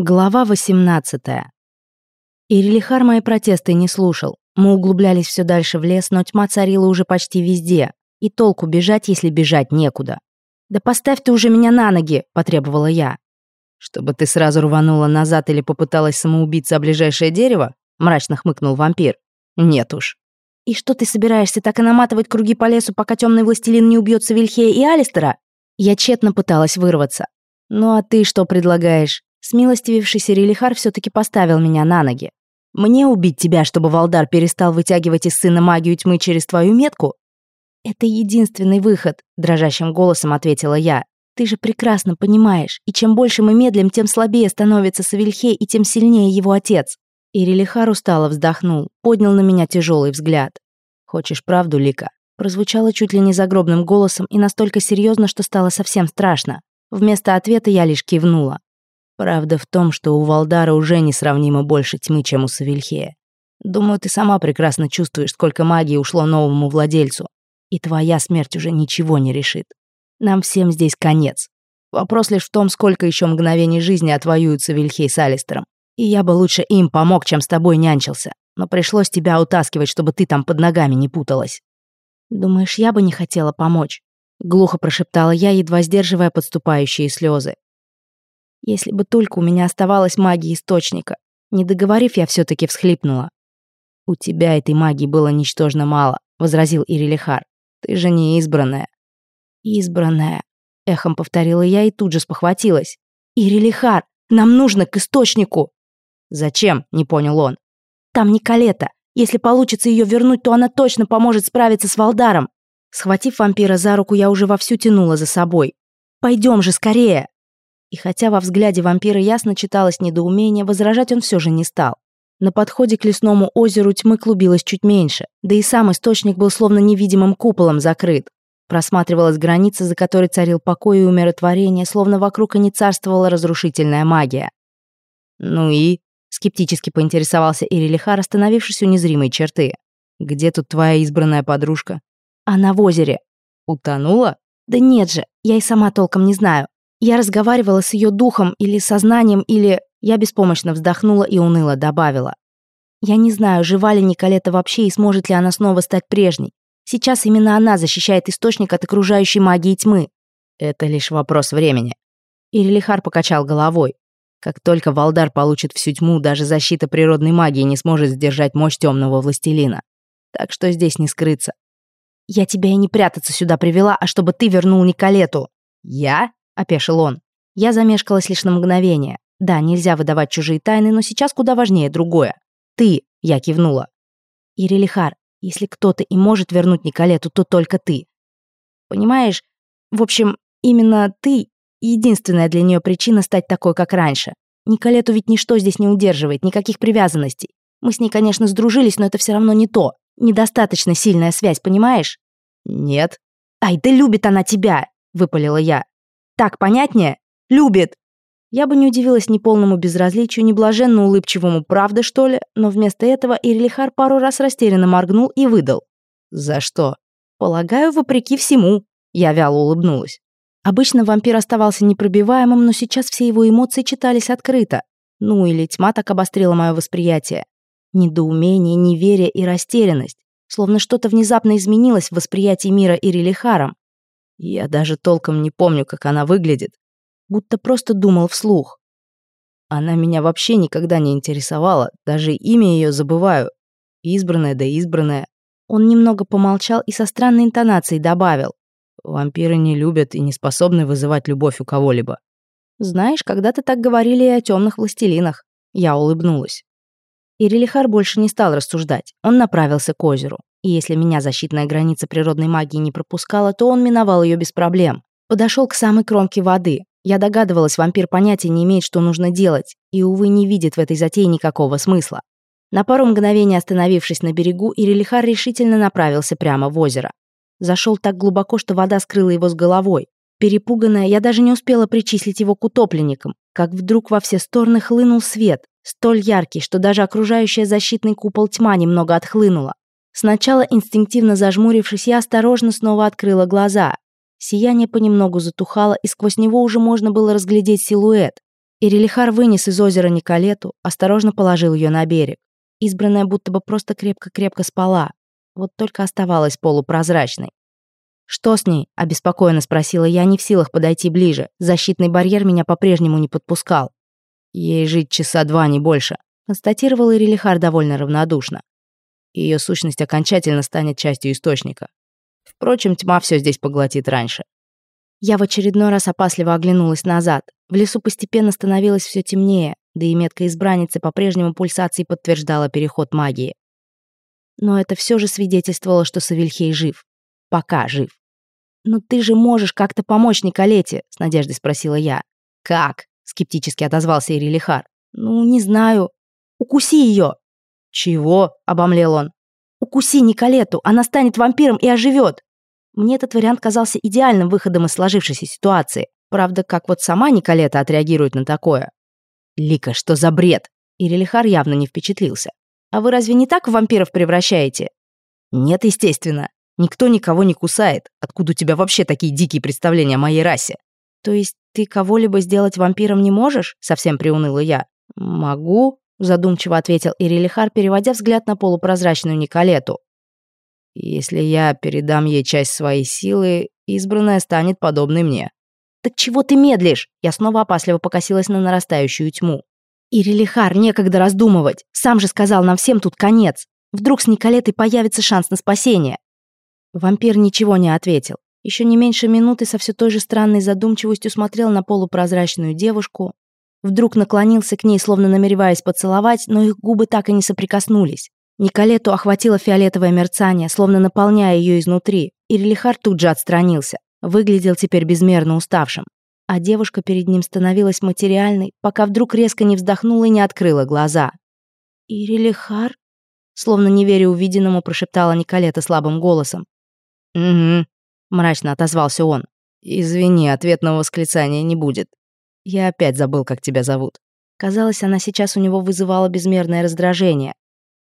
Глава 18. Ирилихар мои протесты не слушал. Мы углублялись все дальше в лес, но тьма царила уже почти везде. И толку бежать, если бежать некуда. «Да поставь ты уже меня на ноги!» – потребовала я. «Чтобы ты сразу рванула назад или попыталась самоубиться о ближайшее дерево?» – мрачно хмыкнул вампир. «Нет уж». «И что ты собираешься так и наматывать круги по лесу, пока темный властелин не убьется Вильхея и Алистера?» Я тщетно пыталась вырваться. «Ну а ты что предлагаешь?» Смилостивившийся Релихар все-таки поставил меня на ноги. Мне убить тебя, чтобы Валдар перестал вытягивать из сына магию тьмы через твою метку? Это единственный выход, дрожащим голосом ответила я. Ты же прекрасно понимаешь, и чем больше мы медлим, тем слабее становится Савельхей и тем сильнее его отец. И Релихар устало вздохнул, поднял на меня тяжелый взгляд. «Хочешь правду, Лика?» Прозвучало чуть ли не загробным голосом и настолько серьезно, что стало совсем страшно. Вместо ответа я лишь кивнула. Правда в том, что у Валдара уже несравнимо больше тьмы, чем у Савельхея. Думаю, ты сама прекрасно чувствуешь, сколько магии ушло новому владельцу. И твоя смерть уже ничего не решит. Нам всем здесь конец. Вопрос лишь в том, сколько еще мгновений жизни отвоюются Вильхей с Алистером. И я бы лучше им помог, чем с тобой нянчился. Но пришлось тебя утаскивать, чтобы ты там под ногами не путалась. Думаешь, я бы не хотела помочь? Глухо прошептала я, едва сдерживая подступающие слезы. Если бы только у меня оставалась магия источника. Не договорив, я все-таки всхлипнула. «У тебя этой магии было ничтожно мало», — возразил Ирилихар. «Ты же не избранная». «Избранная», — эхом повторила я и тут же спохватилась. «Ирилихар, нам нужно к источнику!» «Зачем?» — не понял он. «Там Николета. Если получится ее вернуть, то она точно поможет справиться с Валдаром». Схватив вампира за руку, я уже вовсю тянула за собой. «Пойдем же скорее!» И хотя во взгляде вампира ясно читалось недоумение, возражать он все же не стал. На подходе к лесному озеру тьмы клубилось чуть меньше, да и сам источник был словно невидимым куполом закрыт. Просматривалась граница, за которой царил покой и умиротворение, словно вокруг и не царствовала разрушительная магия. «Ну и?» — скептически поинтересовался Ирилихар, остановившись у незримой черты. «Где тут твоя избранная подружка?» «Она в озере». «Утонула?» «Да нет же, я и сама толком не знаю. Я разговаривала с ее духом или сознанием, или... Я беспомощно вздохнула и уныло добавила. Я не знаю, жива ли Николета вообще и сможет ли она снова стать прежней. Сейчас именно она защищает источник от окружающей магии тьмы. Это лишь вопрос времени. Ирилихар покачал головой. Как только Валдар получит всю тьму, даже защита природной магии не сможет сдержать мощь темного властелина. Так что здесь не скрыться. Я тебя и не прятаться сюда привела, а чтобы ты вернул Николету. Я? опешил он. Я замешкалась лишь на мгновение. Да, нельзя выдавать чужие тайны, но сейчас куда важнее другое. Ты, я кивнула. Ирелихар, если кто-то и может вернуть Николету, то только ты. Понимаешь? В общем, именно ты единственная для нее причина стать такой, как раньше. Николету ведь ничто здесь не удерживает, никаких привязанностей. Мы с ней, конечно, сдружились, но это все равно не то. Недостаточно сильная связь, понимаешь? Нет. Ай, да любит она тебя, выпалила я. Так понятнее? Любит!» Я бы не удивилась ни полному безразличию, ни блаженно улыбчивому «правда, что ли?», но вместо этого Ирлихар пару раз растерянно моргнул и выдал. «За что?» «Полагаю, вопреки всему», — я вяло улыбнулась. Обычно вампир оставался непробиваемым, но сейчас все его эмоции читались открыто. Ну или тьма так обострила мое восприятие. Недоумение, неверие и растерянность. Словно что-то внезапно изменилось в восприятии мира Ирилихаром. Я даже толком не помню, как она выглядит. Будто просто думал вслух. Она меня вообще никогда не интересовала, даже имя ее забываю. Избранная да избранная. Он немного помолчал и со странной интонацией добавил. Вампиры не любят и не способны вызывать любовь у кого-либо. Знаешь, когда-то так говорили и о темных властелинах. Я улыбнулась. И больше не стал рассуждать. Он направился к озеру. И если меня защитная граница природной магии не пропускала, то он миновал ее без проблем. Подошел к самой кромке воды. Я догадывалась, вампир понятия не имеет, что нужно делать, и, увы, не видит в этой затее никакого смысла. На пару мгновений остановившись на берегу, Ирелихар решительно направился прямо в озеро. Зашел так глубоко, что вода скрыла его с головой. Перепуганная, я даже не успела причислить его к утопленникам, как вдруг во все стороны хлынул свет, столь яркий, что даже окружающая защитный купол тьма немного отхлынула. Сначала инстинктивно зажмурившись, я осторожно снова открыла глаза. Сияние понемногу затухало, и сквозь него уже можно было разглядеть силуэт. Ирелихар вынес из озера Николету, осторожно положил ее на берег. Избранная будто бы просто крепко-крепко спала, вот только оставалась полупрозрачной. «Что с ней?» – обеспокоенно спросила я, не в силах подойти ближе. Защитный барьер меня по-прежнему не подпускал. «Ей жить часа два, не больше», – констатировал Ирелихар довольно равнодушно и ее сущность окончательно станет частью источника. Впрочем, тьма все здесь поглотит раньше. Я в очередной раз опасливо оглянулась назад. В лесу постепенно становилось все темнее, да и метка избранницы по-прежнему пульсации подтверждала переход магии. Но это все же свидетельствовало, что Савельхей жив. Пока жив. «Но ты же можешь как-то помочь Николете?» — с надеждой спросила я. «Как?» — скептически отозвался Ирилихар. «Ну, не знаю. Укуси ее!» «Чего?» — обомлел он. «Укуси Николету, она станет вампиром и оживет!» Мне этот вариант казался идеальным выходом из сложившейся ситуации. Правда, как вот сама Николета отреагирует на такое. «Лика, что за бред?» Ирелихар явно не впечатлился. «А вы разве не так в вампиров превращаете?» «Нет, естественно. Никто никого не кусает. Откуда у тебя вообще такие дикие представления о моей расе?» «То есть ты кого-либо сделать вампиром не можешь?» — совсем приуныла я. «Могу», задумчиво ответил Ирилихар, переводя взгляд на полупрозрачную Николету. «Если я передам ей часть своей силы, избранная станет подобной мне». «Так чего ты медлишь?» Я снова опасливо покосилась на нарастающую тьму. «Ирилихар, некогда раздумывать. Сам же сказал, нам всем тут конец. Вдруг с Николетой появится шанс на спасение». Вампир ничего не ответил. Еще не меньше минуты со все той же странной задумчивостью смотрел на полупрозрачную девушку, Вдруг наклонился к ней, словно намереваясь поцеловать, но их губы так и не соприкоснулись. Николету охватило фиолетовое мерцание, словно наполняя ее изнутри, и Релихар тут же отстранился. Выглядел теперь безмерно уставшим. А девушка перед ним становилась материальной, пока вдруг резко не вздохнула и не открыла глаза. «Ирилихар?» Словно не веря увиденному, прошептала Николета слабым голосом. «Угу», — мрачно отозвался он. «Извини, ответного восклицания не будет. Я опять забыл, как тебя зовут. Казалось, она сейчас у него вызывала безмерное раздражение.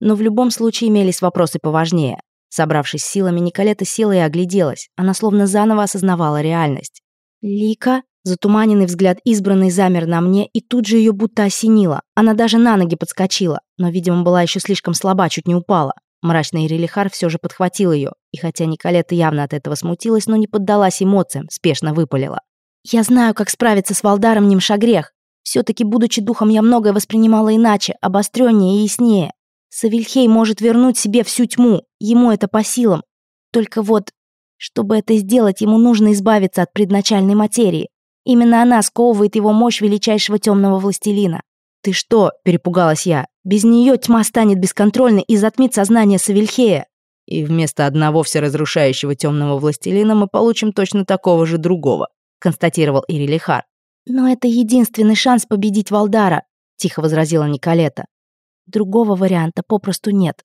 Но в любом случае имелись вопросы поважнее. Собравшись силами, Николета села и огляделась. Она словно заново осознавала реальность. «Лика?» Затуманенный взгляд избранный замер на мне, и тут же ее будто осенило. Она даже на ноги подскочила, но, видимо, была еще слишком слаба, чуть не упала. Мрачный Релихар все же подхватил ее, и хотя Николета явно от этого смутилась, но не поддалась эмоциям, спешно выпалила. Я знаю, как справиться с Валдаром Немша грех. Все-таки, будучи духом, я многое воспринимала иначе, обостреннее и яснее. Савельхей может вернуть себе всю тьму, ему это по силам. Только вот, чтобы это сделать, ему нужно избавиться от предначальной материи. Именно она сковывает его мощь величайшего темного властелина. «Ты что?» – перепугалась я. «Без нее тьма станет бесконтрольной и затмит сознание Савельхея». «И вместо одного всеразрушающего темного властелина мы получим точно такого же другого», — констатировал Ирилихар. «Но это единственный шанс победить Валдара», — тихо возразила Николета. «Другого варианта попросту нет».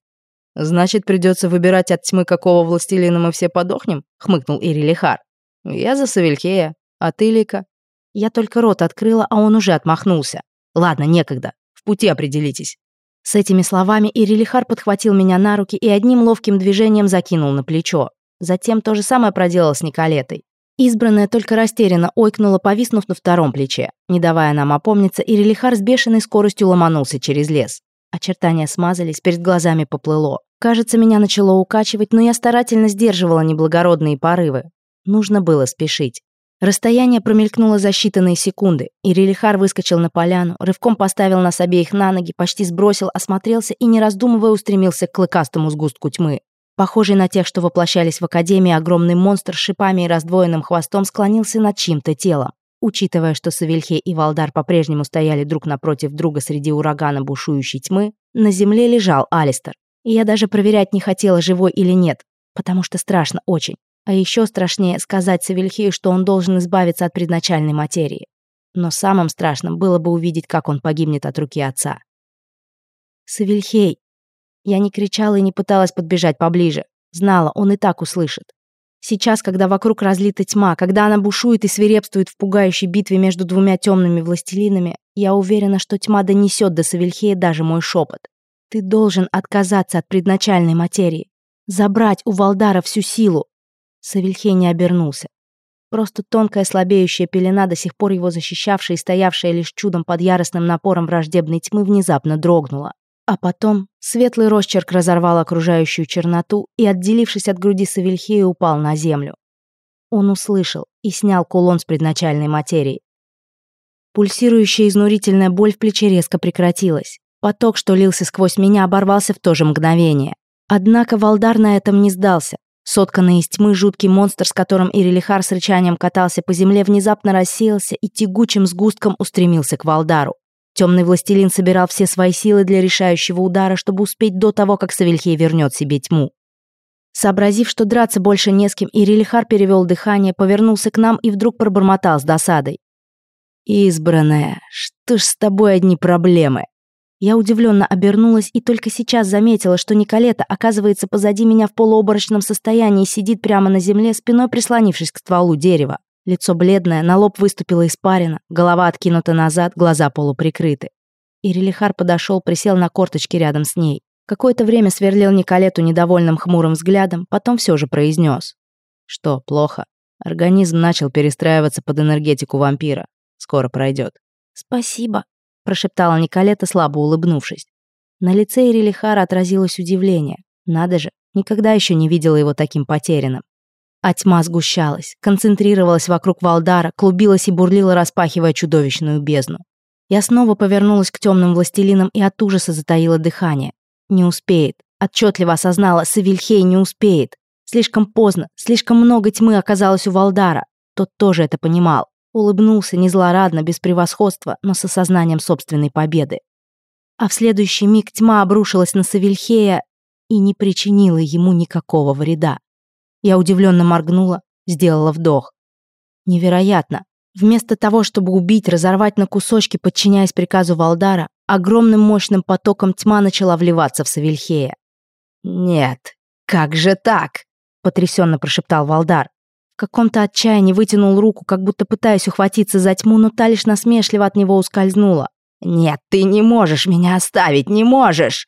«Значит, придется выбирать от тьмы, какого властелина мы все подохнем?» — хмыкнул Ирилихар. «Я за Савелькея, а ты, Лика?» Я только рот открыла, а он уже отмахнулся. «Ладно, некогда. В пути определитесь». С этими словами Ирилихар подхватил меня на руки и одним ловким движением закинул на плечо. Затем то же самое проделал с Николетой. Избранная только растерянно ойкнула, повиснув на втором плече. Не давая нам опомниться, Ирилихар с бешеной скоростью ломанулся через лес. Очертания смазались, перед глазами поплыло. Кажется, меня начало укачивать, но я старательно сдерживала неблагородные порывы. Нужно было спешить. Расстояние промелькнуло за считанные секунды, и Релихар выскочил на поляну, рывком поставил нас обеих на ноги, почти сбросил, осмотрелся и, не раздумывая, устремился к клыкастому сгустку тьмы. Похожий на тех, что воплощались в Академии, огромный монстр с шипами и раздвоенным хвостом склонился над чьим-то телом. Учитывая, что Савельхе и Валдар по-прежнему стояли друг напротив друга среди урагана бушующей тьмы, на земле лежал Алистер. И я даже проверять не хотела, живой или нет, потому что страшно очень. А еще страшнее сказать Савельхею, что он должен избавиться от предначальной материи. Но самым страшным было бы увидеть, как он погибнет от руки отца. «Савельхей!» Я не кричала и не пыталась подбежать поближе. Знала, он и так услышит. Сейчас, когда вокруг разлита тьма, когда она бушует и свирепствует в пугающей битве между двумя темными властелинами, я уверена, что тьма донесет до Савельхея даже мой шепот. Ты должен отказаться от предначальной материи. Забрать у Валдара всю силу. Савельхей не обернулся. Просто тонкая слабеющая пелена, до сих пор его защищавшая и стоявшая лишь чудом под яростным напором враждебной тьмы, внезапно дрогнула. А потом светлый росчерк разорвал окружающую черноту и, отделившись от груди Савельхея, упал на землю. Он услышал и снял кулон с предначальной материи. Пульсирующая изнурительная боль в плече резко прекратилась. Поток, что лился сквозь меня, оборвался в то же мгновение. Однако Валдар на этом не сдался. Сотканный из тьмы жуткий монстр, с которым Ирелихар с рычанием катался по земле, внезапно рассеялся и тягучим сгустком устремился к Валдару. Темный властелин собирал все свои силы для решающего удара, чтобы успеть до того, как Савельхей вернет себе тьму. Сообразив, что драться больше не с кем, Ирилихар перевел дыхание, повернулся к нам и вдруг пробормотал с досадой. «Избранная, что ж с тобой одни проблемы?» Я удивленно обернулась и только сейчас заметила, что Николета оказывается позади меня в полуоборочном состоянии и сидит прямо на земле, спиной прислонившись к стволу дерева. Лицо бледное, на лоб выступила испарина, голова откинута назад, глаза полуприкрыты. Ирилихар подошел, присел на корточки рядом с ней. Какое-то время сверлил Николету недовольным хмурым взглядом, потом все же произнес. «Что, плохо?» Организм начал перестраиваться под энергетику вампира. Скоро пройдет. «Спасибо», — прошептала Николета, слабо улыбнувшись. На лице Ирилихара отразилось удивление. Надо же, никогда еще не видела его таким потерянным а тьма сгущалась, концентрировалась вокруг Валдара, клубилась и бурлила, распахивая чудовищную бездну. Я снова повернулась к темным властелинам и от ужаса затаила дыхание. Не успеет. Отчетливо осознала, Савельхей не успеет. Слишком поздно, слишком много тьмы оказалось у Валдара. Тот тоже это понимал. Улыбнулся незлорадно, без превосходства, но с осознанием собственной победы. А в следующий миг тьма обрушилась на Савельхея и не причинила ему никакого вреда. Я удивленно моргнула, сделала вдох. Невероятно. Вместо того, чтобы убить, разорвать на кусочки, подчиняясь приказу Валдара, огромным мощным потоком тьма начала вливаться в Савельхея. «Нет, как же так?» — потрясенно прошептал Валдар. В каком-то отчаянии вытянул руку, как будто пытаясь ухватиться за тьму, но та лишь насмешливо от него ускользнула. «Нет, ты не можешь меня оставить, не можешь!»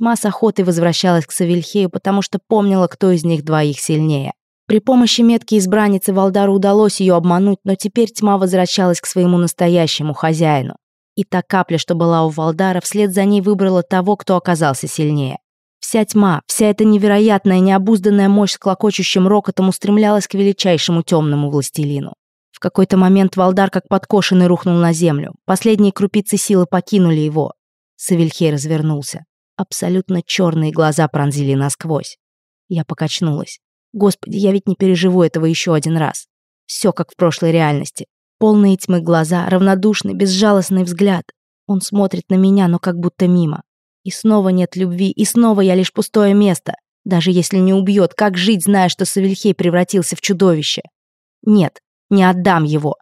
Масса охоты возвращалась к Савельхею, потому что помнила, кто из них двоих сильнее. При помощи метки избранницы Валдару удалось ее обмануть, но теперь тьма возвращалась к своему настоящему хозяину. И та капля, что была у Валдара, вслед за ней выбрала того, кто оказался сильнее. Вся тьма, вся эта невероятная, необузданная мощь с клокочущим рокотом устремлялась к величайшему темному властелину. В какой-то момент Валдар как подкошенный рухнул на землю. Последние крупицы силы покинули его. Савельхей развернулся абсолютно черные глаза пронзили насквозь. Я покачнулась. Господи, я ведь не переживу этого еще один раз. Все как в прошлой реальности. Полные тьмы глаза, равнодушный, безжалостный взгляд. Он смотрит на меня, но как будто мимо. И снова нет любви, и снова я лишь пустое место. Даже если не убьет, как жить, зная, что Савельхей превратился в чудовище? Нет, не отдам его.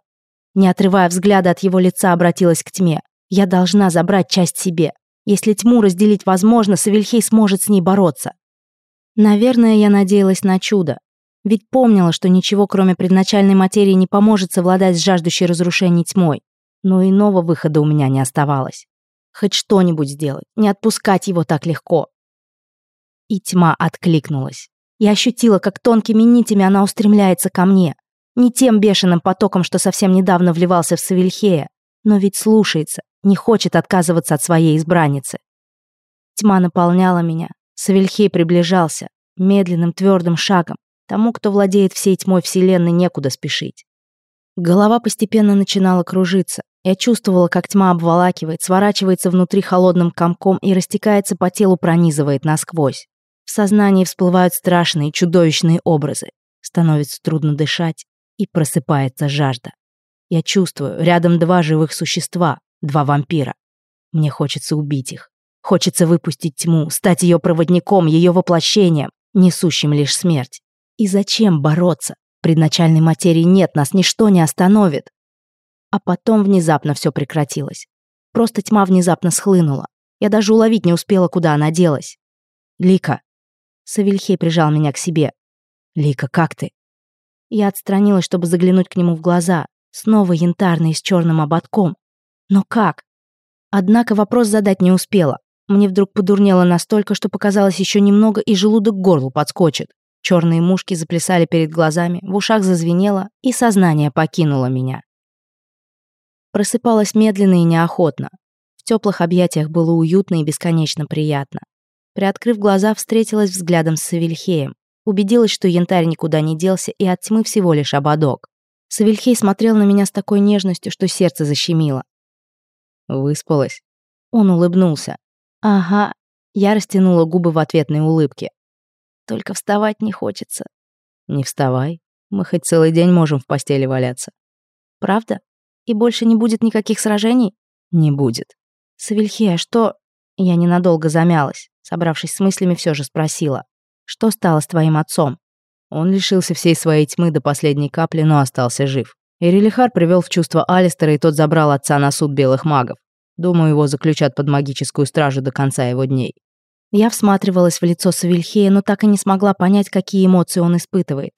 Не отрывая взгляда от его лица, обратилась к тьме. Я должна забрать часть себе. Если тьму разделить возможно, Савельхей сможет с ней бороться. Наверное, я надеялась на чудо. Ведь помнила, что ничего, кроме предначальной материи, не поможет совладать с жаждущей разрушений тьмой. Но иного выхода у меня не оставалось. Хоть что-нибудь сделать, не отпускать его так легко. И тьма откликнулась. Я ощутила, как тонкими нитями она устремляется ко мне. Не тем бешеным потоком, что совсем недавно вливался в Савельхея, но ведь слушается, не хочет отказываться от своей избранницы. Тьма наполняла меня. Савельхей приближался, медленным твердым шагом. Тому, кто владеет всей тьмой Вселенной, некуда спешить. Голова постепенно начинала кружиться. Я чувствовала, как тьма обволакивает, сворачивается внутри холодным комком и растекается по телу, пронизывает насквозь. В сознании всплывают страшные, чудовищные образы. Становится трудно дышать, и просыпается жажда. Я чувствую, рядом два живых существа, два вампира. Мне хочется убить их. Хочется выпустить тьму, стать ее проводником, ее воплощением, несущим лишь смерть. И зачем бороться? Предначальной материи нет, нас ничто не остановит. А потом внезапно все прекратилось. Просто тьма внезапно схлынула. Я даже уловить не успела, куда она делась. «Лика!» Савельхей прижал меня к себе. «Лика, как ты?» Я отстранилась, чтобы заглянуть к нему в глаза. Снова янтарные с черным ободком. Но как? Однако вопрос задать не успела. Мне вдруг подурнело настолько, что показалось еще немного, и желудок к горлу подскочит. Черные мушки заплясали перед глазами, в ушах зазвенело, и сознание покинуло меня. Просыпалась медленно и неохотно. В теплых объятиях было уютно и бесконечно приятно. Приоткрыв глаза, встретилась взглядом с Савельхеем. Убедилась, что янтарь никуда не делся, и от тьмы всего лишь ободок. Савельхей смотрел на меня с такой нежностью, что сердце защемило. Выспалась. Он улыбнулся. Ага. Я растянула губы в ответной улыбке. Только вставать не хочется. Не вставай. Мы хоть целый день можем в постели валяться. Правда? И больше не будет никаких сражений? Не будет. Савельхия, а что... Я ненадолго замялась. Собравшись с мыслями, все же спросила. Что стало с твоим отцом? Он лишился всей своей тьмы до последней капли, но остался жив. Эрилихар привел в чувство Алистера, и тот забрал отца на суд белых магов. Думаю, его заключат под магическую стражу до конца его дней. Я всматривалась в лицо Савельхея, но так и не смогла понять, какие эмоции он испытывает.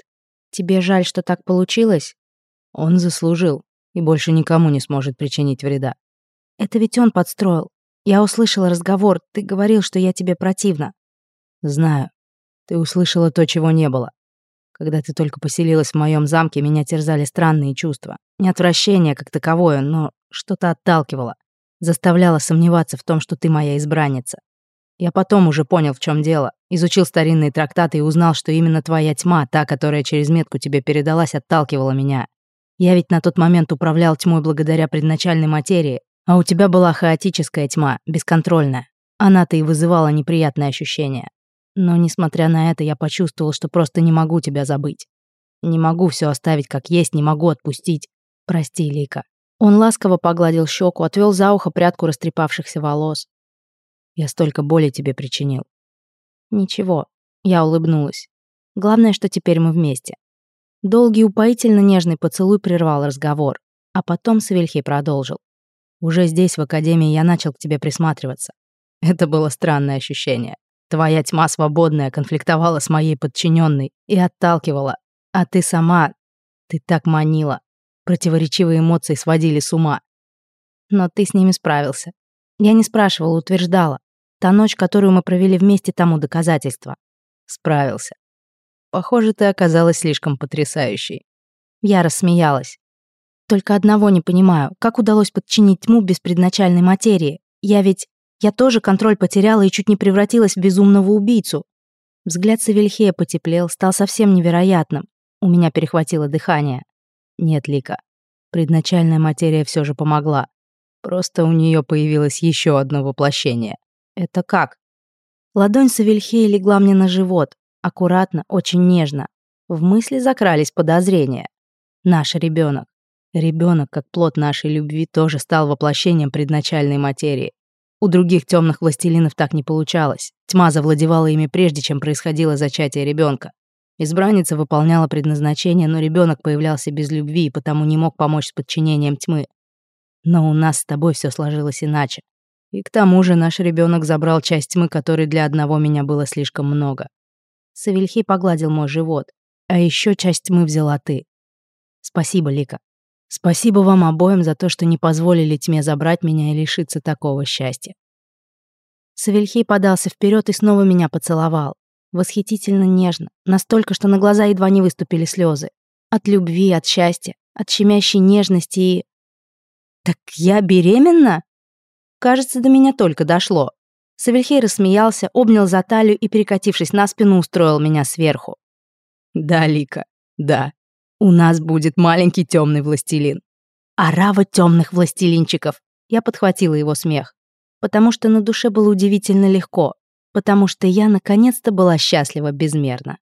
Тебе жаль, что так получилось? Он заслужил и больше никому не сможет причинить вреда. Это ведь он подстроил. Я услышала разговор, ты говорил, что я тебе противна. Знаю. Ты услышала то, чего не было когда ты только поселилась в моем замке, меня терзали странные чувства. Не отвращение как таковое, но что-то отталкивало. Заставляло сомневаться в том, что ты моя избранница. Я потом уже понял, в чем дело. Изучил старинные трактаты и узнал, что именно твоя тьма, та, которая через метку тебе передалась, отталкивала меня. Я ведь на тот момент управлял тьмой благодаря предначальной материи, а у тебя была хаотическая тьма, бесконтрольная. Она-то и вызывала неприятные ощущения. Но, несмотря на это, я почувствовал, что просто не могу тебя забыть. Не могу все оставить как есть, не могу отпустить. Прости, Лика. Он ласково погладил щеку, отвел за ухо прядку растрепавшихся волос. Я столько боли тебе причинил. Ничего, я улыбнулась. Главное, что теперь мы вместе. Долгий упоительно нежный поцелуй прервал разговор, а потом Савельхей продолжил. Уже здесь, в академии, я начал к тебе присматриваться. Это было странное ощущение. Твоя тьма свободная конфликтовала с моей подчиненной и отталкивала. А ты сама... Ты так манила. Противоречивые эмоции сводили с ума. Но ты с ними справился. Я не спрашивала, утверждала. Та ночь, которую мы провели вместе, тому доказательство. Справился. Похоже, ты оказалась слишком потрясающей. Я рассмеялась. Только одного не понимаю, как удалось подчинить тьму без предначальной материи? Я ведь... Я тоже контроль потеряла и чуть не превратилась в безумного убийцу. Взгляд Савельхея потеплел, стал совсем невероятным. У меня перехватило дыхание. Нет, Лика. Предначальная материя все же помогла. Просто у нее появилось еще одно воплощение. Это как? Ладонь Савельхея легла мне на живот. Аккуратно, очень нежно. В мысли закрались подозрения. Наш ребенок. Ребенок, как плод нашей любви, тоже стал воплощением предначальной материи. У других темных властелинов так не получалось. Тьма завладевала ими прежде, чем происходило зачатие ребенка. Избранница выполняла предназначение, но ребенок появлялся без любви и потому не мог помочь с подчинением тьмы. Но у нас с тобой все сложилось иначе. И к тому же наш ребенок забрал часть тьмы, которой для одного меня было слишком много. Савельхи погладил мой живот. А еще часть тьмы взяла ты. Спасибо, Лика. Спасибо вам обоим за то, что не позволили тьме забрать меня и лишиться такого счастья. Савельхей подался вперед и снова меня поцеловал. Восхитительно нежно, настолько, что на глаза едва не выступили слезы. От любви, от счастья, от щемящей нежности и... «Так я беременна?» Кажется, до меня только дошло. Савельхей рассмеялся, обнял за талию и, перекатившись на спину, устроил меня сверху. «Да, Лика, да, у нас будет маленький темный властелин. Арава темных властелинчиков. Я подхватила его смех. Потому что на душе было удивительно легко. Потому что я наконец-то была счастлива безмерно.